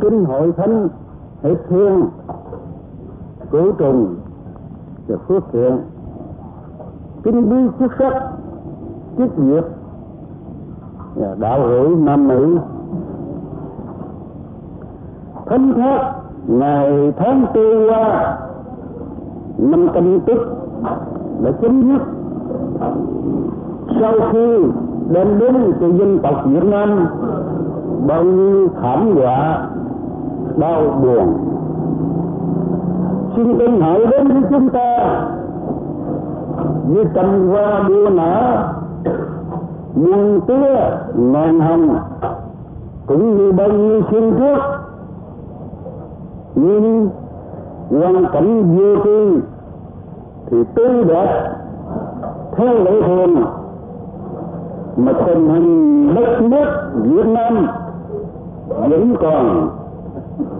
kinh hội thánh hệ thiên cứu trùng và phước thiện. Kinh bí chức sắc, chức nghiệp và đạo hữu nam nữ. Thánh thác, ngày tháng tư qua, năm canh tức đã chấm dứt. Sau khi đem đến cho dân tộc Việt Nam bao nhiêu thảm họa đau buồn. Xin tin hãy đến với chúng ta. Như cầm hoa đua nở, muôn tía ngàn hồng, cũng như bao nhiêu xuyên trước nhưng hoàn cảnh vô tư thì tươi đẹp theo lễ thường mà tình hình đất nước Việt Nam vẫn còn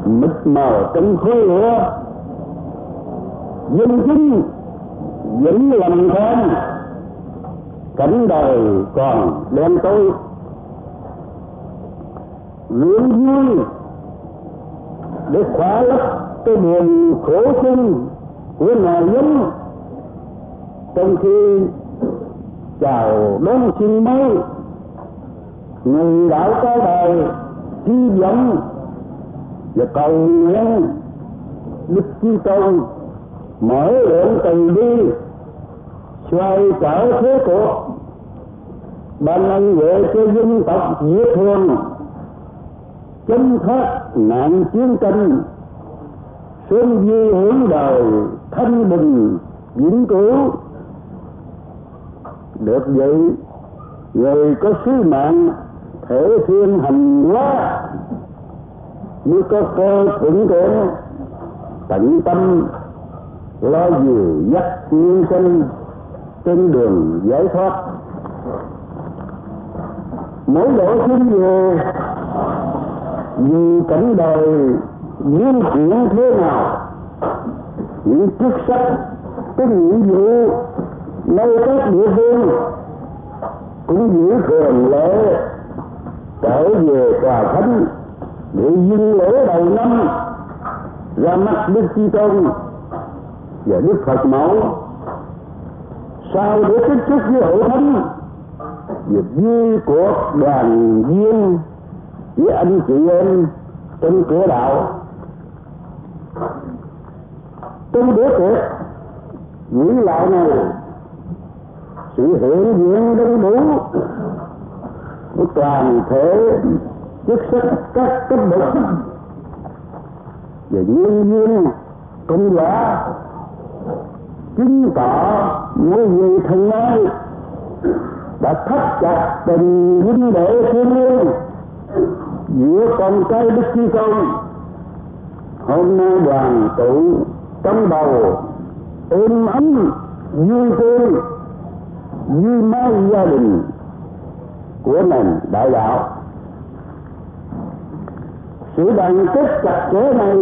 mịt mờ trong khối lửa dân chúng vẫn lầm than cảnh đời còn đen tối. Luyện vui để khóa lấp cái buồn khổ chung của nhà dân. Trong khi chào đón sinh mới, người đạo cao đời hy vọng và cầu nguyện đức chí tôn mở lượng từ đi, xoay trở thế cuộc. Ban ân huệ cho dân tộc việt thường chấm thoát nạn chiến tranh, sớm di hưởng đời thanh bình, vĩnh cửu. Được vậy, người có sứ mạng, thể thiên hành hóa như có cơ cũng thế tận tâm lo dìu dắt nhân sinh trên đường giải thoát. Mỗi độ xuân về dù cảnh đời biến chuyển thế nào, những chức sách cái nhiệm vụ, nơi các địa phương cũng giữ thường lễ trở về tòa thánh để dinh lễ đầu năm, ra mắt đức chi tôn và đức phật mẫu. Sao để kết thúc với hội thánh, việc vui của đoàn viên với anh chị em trong cửa đạo. Trong bữa tiệc, những lại này, sự hiện diện đông đủ của toàn thể chức sắc, các cấp bậc. Và nhân viên công giả chứng tỏ mỗi người thân ái đã thắt chặt tình huynh đệ thiên liêng giữa con cái đức chi công hôm nay đoàn tụ trong bầu, êm ấm, vui tươi, như mái gia đình của mình đại đạo sự đoàn kết chặt chẽ này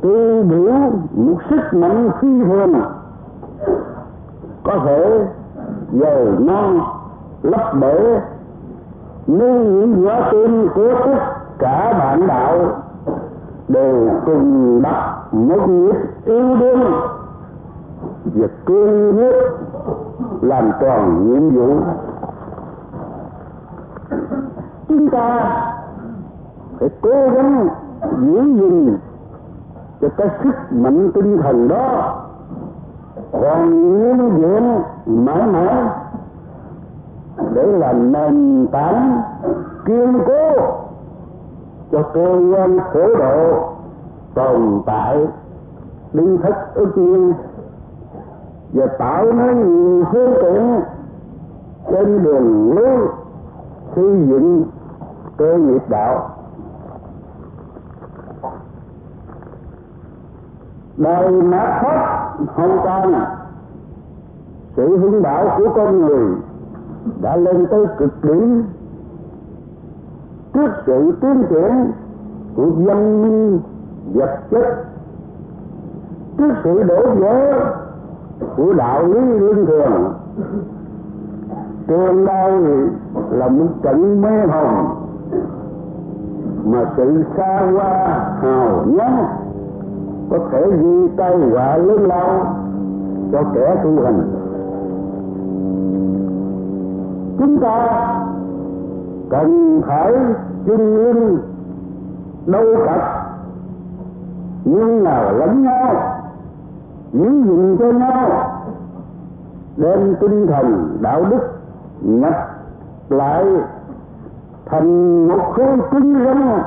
tiêu biểu một sức mạnh phi thường, có thể dầu non lấp bể nơi những quả tim của tất cả bạn đạo, đều cùng đặt một nhịp yêu đương và cương quyết làm tròn nhiệm vụ. Chúng ta phải cố gắng giữ gìn cho cái sức mạnh tinh thần đó. Còn nguyên vẹn mãi mãi để làm nền tảng kiên cố cho cơ quan khổ độ tồn tại linh thất ức nhiên và tạo nên nhiều phương tiện trên đường lối xây dựng cơ nghiệp đạo. Đời nát hết hoàn toàn sự hướng đạo của con người đã lên tới cực điểm. Trước sự tiến triển của văn minh vật chất, trước sự đổ vỡ của đạo lý lương thường, tương lai là một trận mê hồn mà sự xa hoa hào nhoáng có thể ghi tai họa lớn lao cho kẻ tu hành. Chúng ta cần phải chinh linh đâu cặp nhưng nào lẫn nhau giữ gìn cho nhau, đem tinh thần, đạo đức nhập lại thành một khối cứng rắn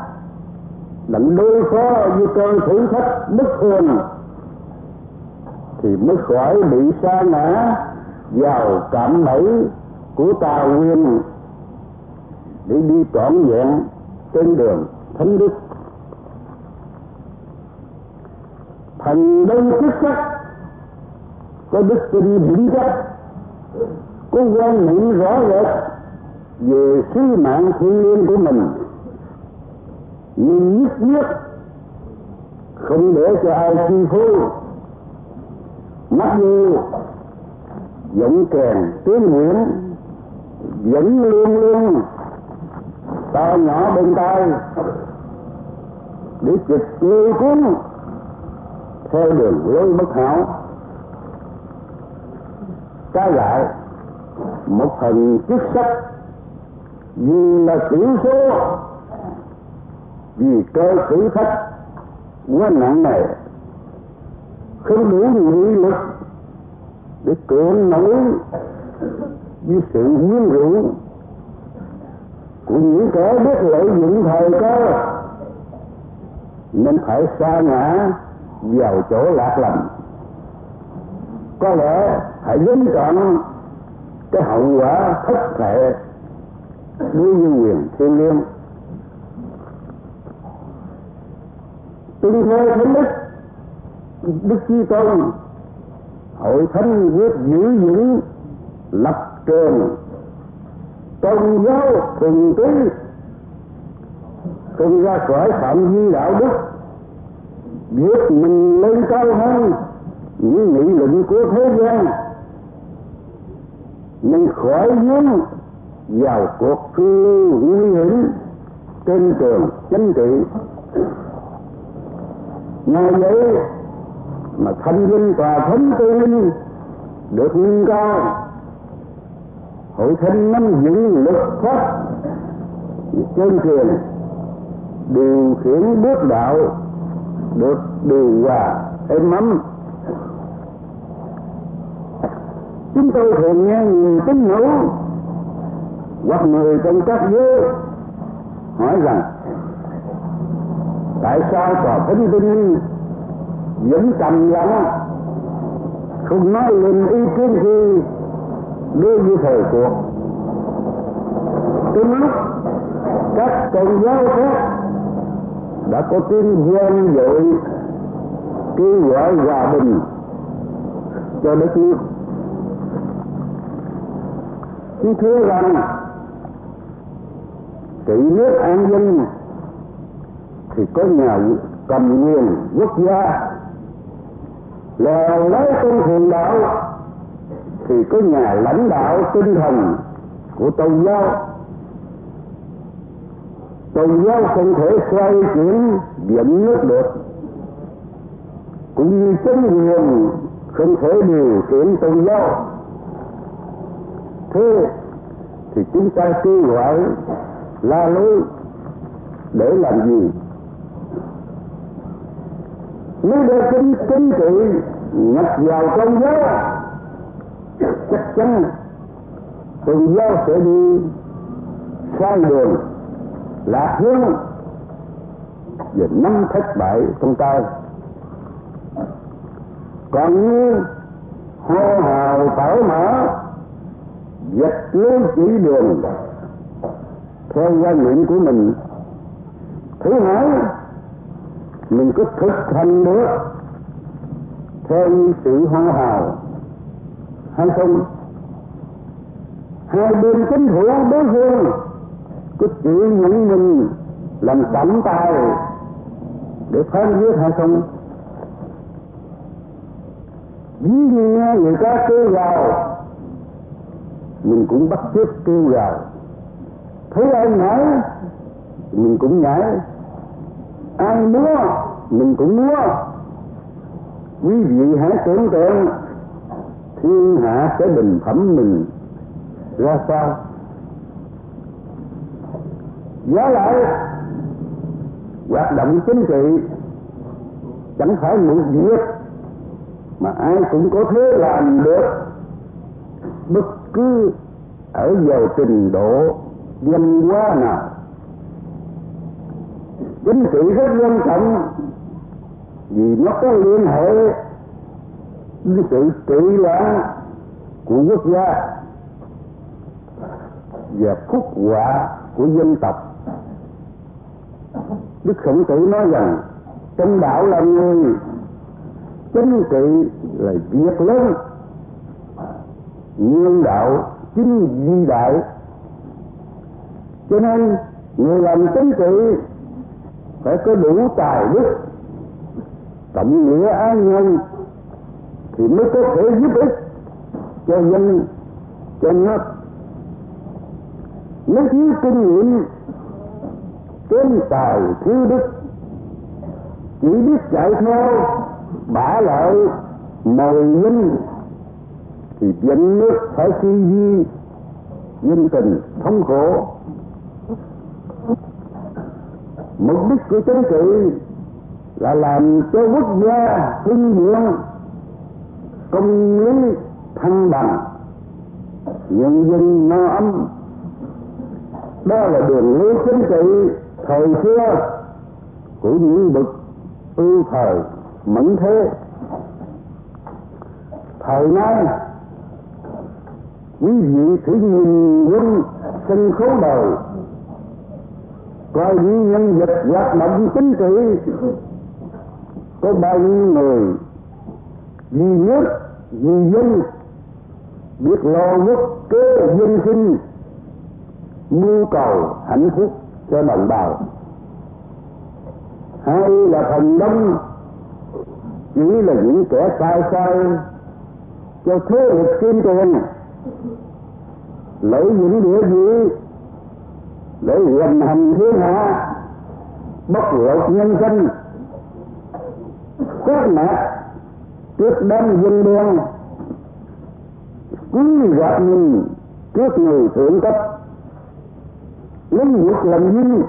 lẫn đối phó với cơn thử thách bất thường thì mới khỏi bị sa ngã vào cảm bẫy của tà nguyên để đi trọn vẹn trên đường thánh đức. Thành đông chức sắc, có đức tin vững chắc, có quan niệm rõ rệt về sứ mạng thiên liêng của mình nhưng nhất nhất không để cho ai chi phối. Mắt như giọng kèn tiếng nguyễn, vẫn luôn luôn to nhỏ bên tai để trực lôi cuốn theo đường lối bất hảo. Trái lại, một phần chức sắc vì là tiểu số vì cơ thử thách quá nặng này. Không đủ nghị lực để cưỡng nổi với sự quyến rũ của những kẻ biết lợi dụng thời cơ. Nên phải xa ngã vào chỗ lạc lầm. Có lẽ phải dính chọn cái hậu quả thất thể đối với quyền thiên liêng. Tinh theo thánh đức. Đức chi tôn hội thánh quyết giữ vững lập trường. Tôn giáo thuần túy, không ra khỏi phạm vi đạo đức. Biết mình lên cao hơn những nghị luận của thế gian. Mình khỏi vướng vào cuộc phiêu nguy hiểm trên trường, chính trị ngay vậy mà thanh linh tòa thánh tư linh được nâng cao. Hội thánh nắm vững lực pháp trên truyền điều khiển bước đạo được điều hòa êm ấm. Chúng tôi thường nghe nhiều tín hữu hoặc người trong các giới hỏi rằng tại sao tòa thánh tinh vẫn trầm lặng không nói lên ý kiến gì đối với thời cuộc. Trong lúc các tôn giáo khác đã có tiếng gian dội, kêu gọi hòa bình cho đất nước. Chúng thưa rằng, trị nước an dân thì có nhà cầm quyền quốc gia. Lèo lấy tôn thượng đạo, thì có nhà lãnh đạo tinh thần của tôn giáo. Tôn giáo không thể xoay chuyển dẫn nước được. Cũng như chính quyền không thể điều khiển tôn giáo. Thế thì chúng ta kêu gọi la lối để làm gì? Nếu đưa chính chính trị nhập vào tôn giáo chắc chắn tôn giáo sẽ đi sai đường, lạc hướng và năm thất bại trong tay. Còn như hô hào tẩu mở dạch lối chỉ đường, theo quan niệm của mình, thứ hai mình có thực hành được theo sự hoa hào hay không? Hai bên chính phủ đối phương. Có chỉ những mình làm trọng tài để phán quyết hay không? Ví như nghe người ta kêu gào, mình cũng bắt chước kêu gào. Thấy ai nói mình cũng nhảy ai mua mình cũng mua quý vị hãy tưởng tượng, thiên hạ sẽ bình phẩm mình. Ra sao? Giá lại, hoạt động chính trị chẳng phải một việc mà ai cũng có thể làm được. Bất cứ ở vào trình độ văn hóa nào chính trị rất quan trọng. Vì nó có liên hệ với sự trị loạn của quốc gia và phúc họa của dân tộc. Đức khổng tử nói rằng, trong đạo là người, chính trị là việc lớn. Nhân đạo, chính di đại. Cho nên, người làm chính trị phải có đủ tài đức cộng nghĩa an nhân thì mới có thể giúp ích cho dân, cho nước nếu thiếu kinh nghiệm kém tài thiếu đức, chỉ biết chạy theo, bả lợi mồi linh thì dân nước phải suy di, dân tình thống khổ mục đích của chính trị là làm cho quốc gia hưng vượng công lý, thăng bằng, nhân dân no ấm. Đó là đường lối chính trị thời xưa của những bậc ưu thời, mẫn thế. Thời nay, quý vị thử nhìn quanh sân khấu đời coi những nhân vật hoạt động chính trị, có bao nhiêu người vì nước, vì dân, biết lo quốc kế dân sinh, mưu cầu hạnh phúc cho đồng bào. Hay là phần đông, chỉ là những kẻ sai sai cho thế lực kim tiền lấy những địa vị để hoành hành thiên hạ bất lột nhân dân. Quét mạc trước đám dân đen quý gạt mình trước người thượng cấp. Lấy việc làm dinh,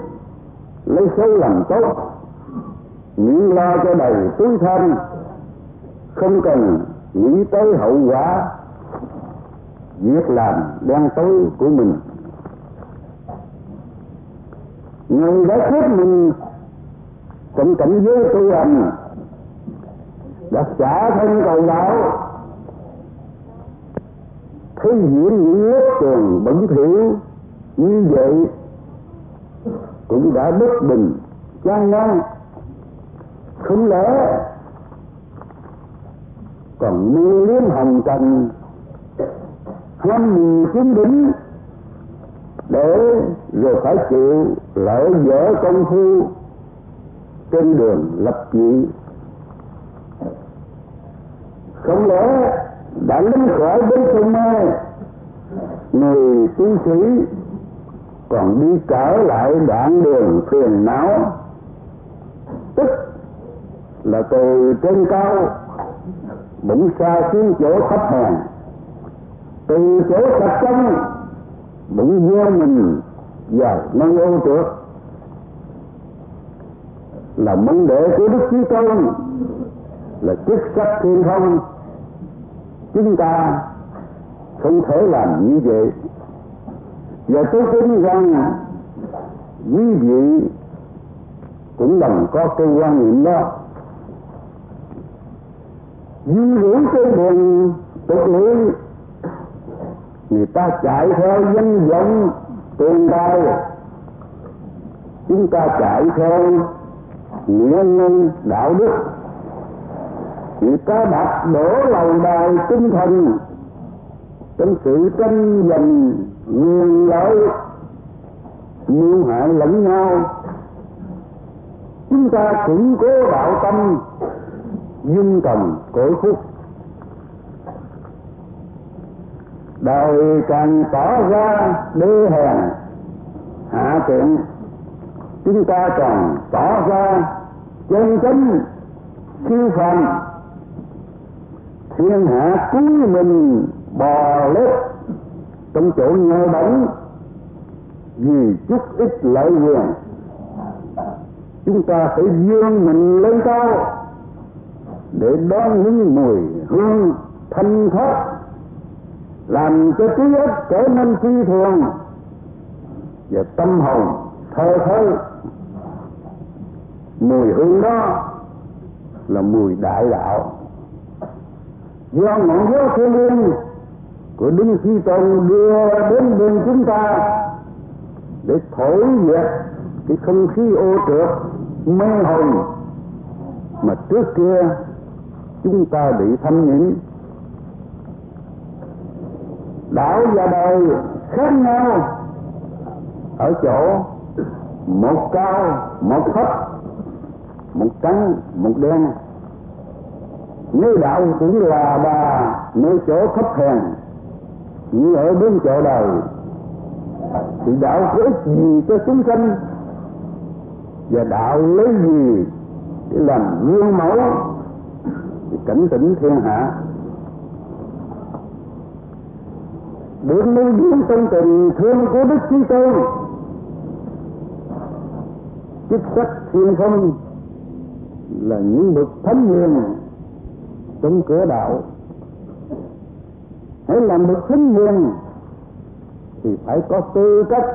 lấy xấu làm tốt những lo cho đầy túi thân, không cần nghĩ tới hậu quả. Việc làm đen tối của mình. Người đã chết mình. Trong cảnh giới tu hành. Đã xả thân cầu đạo. Thấy diễn những lớp tường bẩn thỉu như vậy cũng đã bất bình chán ngang không lẽ còn mê liếm hồng trần, ham mì chứng đỉnh để rồi phải chịu lỡ dở công phu trên đường lập dị. Không lẽ đã lính khỏi đến sông mê, người tiến sĩ còn đi trở lại đoạn đường phiền não? Tức là từ trên cao bụng xa xuống chỗ thấp hèn. Từ chỗ sạch trong bụng vô mình và nâng ô trượt là mong đệ của đức chí tôn là chức sắc thiên không. Chúng ta không thể làm như vậy. Và tôi tin rằng quý vị cũng đồng có cái quan niệm đó. Dư rủi cái đường tục lưỡi người ta chạy theo danh vọng tiền tài chúng ta chạy theo nghĩa nhân đạo đức. Người ta đặt đổ lầu đài tinh thần trong sự tranh giành quyền lợi, mưu hại lẫn nhau. Chúng ta củng cố đạo tâm, dung cầm cõi phúc đời càng tỏ ra đê hèn. Hạ tiện, chúng ta cần tỏ ra chân chính, siêu phàm. Thiên hạ cúi mình bò lết, trong chỗ nhơ bẩn, vì chút ít lợi quyền chúng ta phải dương mình lên cao, để đón những mùi hương thanh thoát làm cho trí óc trở nên phi thường. Và tâm hồn thơ thơ. Mùi hương đó là mùi đại đạo. Do ngọn gió thiên liêng của Đức Chi Tôn đưa đến bên chúng ta để thổi diệt cái không khí ô trượt, mê hồn mà trước kia chúng ta bị thâm nhiễm đạo và đời khác nhau. Ở chỗ một cao, một thấp, một trắng, một đen. Nếu đạo cũng là bà nơi chỗ thấp hèn. Như ở bên chỗ đời, thì đạo có ích gì cho chúng sanh? Và đạo lấy gì để làm gương mẫu? Thì cảnh tỉnh thiên hạ. Đến nuôi dưỡng trong tình, thương của đức chí tôn chức sách thiên phong là những bậc thánh hiền trong cửa đạo. Hãy làm bậc thánh hiền thì phải có tư cách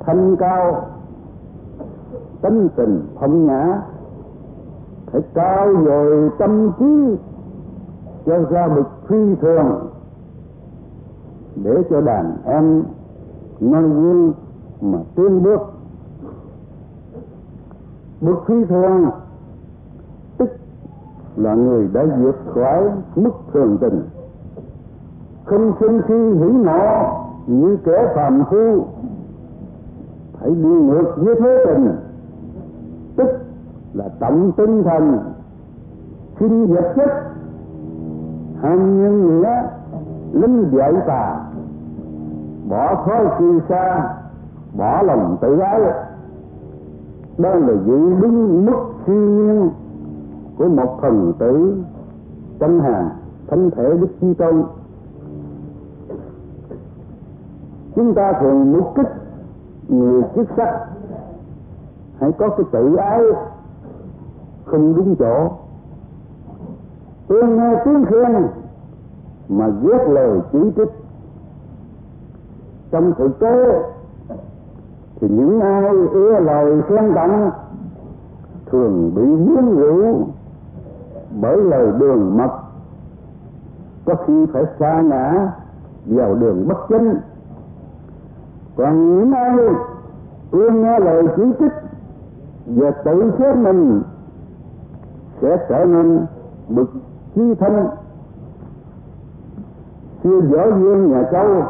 thanh cao, tánh tình phong nhã, phải cao dồi tâm trí cho ra bậc phi thường để cho đàn em noi gương mà tiến bước. Bậc phi thường tức là người đã vượt khỏi mức thường tình. Không sinh khi hỉ nộ như kẻ phàm phu. Phải đi ngược với thế tình, tức là tổng tinh thần, sinh vật chất. Ham nhân nghĩa lính địa tà bỏ khói kỳ xa, bỏ lòng tự ái. Đó là vị đúng mức siêu nhiên của một thần tử trong hàng thánh thể đức chi tôn. Chúng ta thường mục kích người chức sắc. Hãy có cái tự ái không đúng chỗ. Tôi nghe tiếng khen mà ghét lời chỉ trích. Trong thực tế, thì những ai ưa lời khen tặng thường bị biến rũ bởi lời đường mật. Có khi phải xa ngã vào đường bất chính. Còn những ai ưa nghe lời chỉ trích và tự xét mình, sẽ trở nên bực chi thân chưa dở duyên nhà châu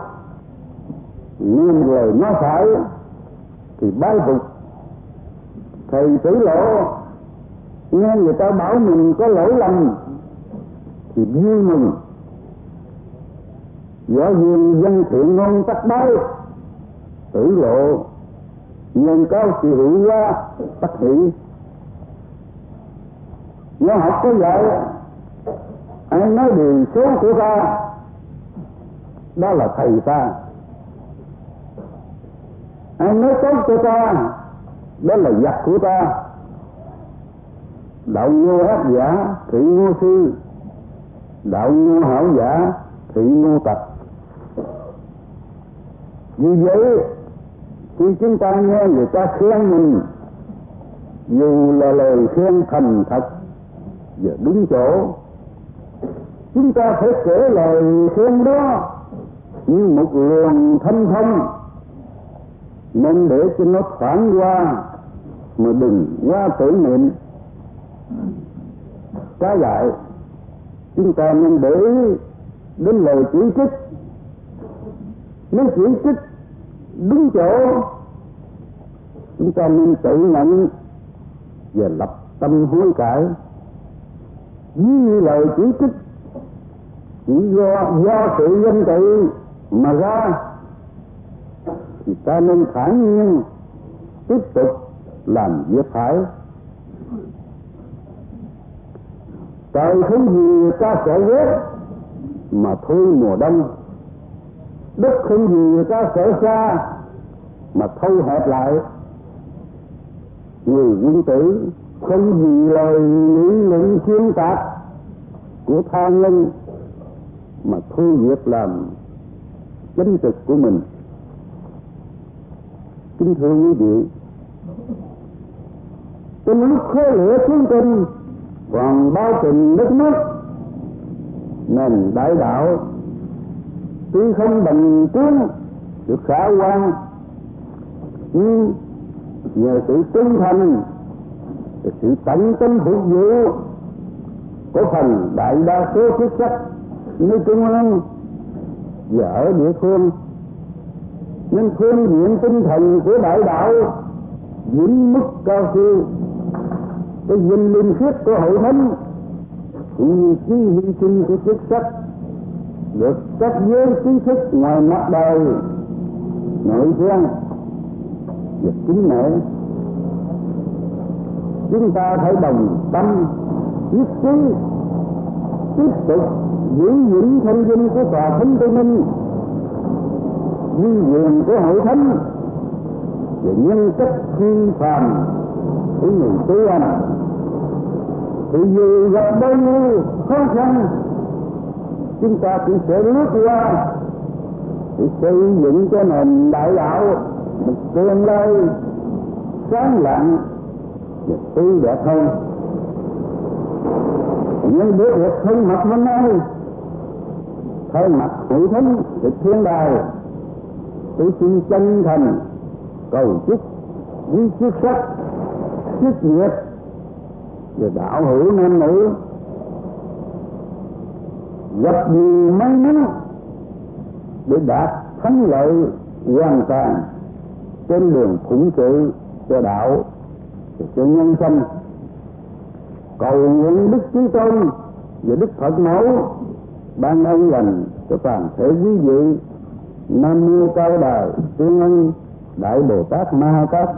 nghe lời nó phải, thì bái phục. Thầy tử lộ, nghe người ta bảo mình có lỗi lầm, thì vui mừng võ viên dân thiện ngôn tắc bái. Tử lộ, nhân cao sự hữu ra tắc hỷ. Nó học có vậy anh nói điều số của ta đó là thầy ta. Anh nói tốt cho ta, đó là giặc của ta. Đạo ngu ác giả thị ngu sư. Đạo ngu hảo giả thị ngu tật vì vậy, khi chúng ta nghe người ta khen mình, dù là lời khen thành thật và đúng chỗ, chúng ta phải kể lời khen đó như một luồng thanh thông, nên để cho nó phản qua mà đừng qua tưởng niệm. Trái lại chúng ta nên để đến lời chỉ trích. Nếu chỉ trích đúng chỗ, chúng ta nên tự nhận và lập tâm hối cải. Như lời chỉ trích, chỉ do do sự danh tự mà ra, thì ta nên thản nhiên tiếp tục làm việc phải. Trời không gì ta sẽ ghét mà thôi mùa đông? Đất không gì ta sẽ xa mà thôi hẹp lại? Người quân tử không gì lời nghĩ luận xuyên tạc của tha nhân mà thôi việc làm chánh trực của mình. Kính thưa quý vị trong lúc khói lửa chiến tranh còn bao trùm đất nước nền đại đạo tuy không bằng tướng được khả quan, nhưng nhờ sự trung thành và sự tận tâm phục vụ của phần đại đa số chức sắc nơi trung ương và ở địa phương. Nên phương diện tinh thần của đại đạo vững mức cao siêu. Cái vinh linh khiết của hội thánh cũng như chí hy sinh của chức sắc, được các giới trí thức ngoài mặt đời nội khen và chính nể. Chúng ta phải đồng tâm nhất chí tiếp tục giữ vững thanh danh của tòa thánh tây minh duy quyền của hội thánh và nhân cách phi phàm của người tu hành. Thì dù gặp bao nhiêu khó khăn, chúng ta cũng sẽ lướt qua để xây dựng cho nền đại đạo một tương lai sáng lạng và tươi đẹp hơn nhưng biết được thân mặt hôm nay, thân mặt hữu thánh được thiên đài tôi xin chân thành, cầu chúc, quý chức sắc, chức nghiệp, và đạo hữu nam nữ. Gặp nhiều may mắn để đạt thắng lợi hoàn toàn trên đường khủng sự cho đạo, cho nhân sinh cầu nguyện đức chí tôn và đức phật mẫu ban ân lành cho toàn thể quý vị, nam mô cao đài tiên ân, đại bồ tát ma tát.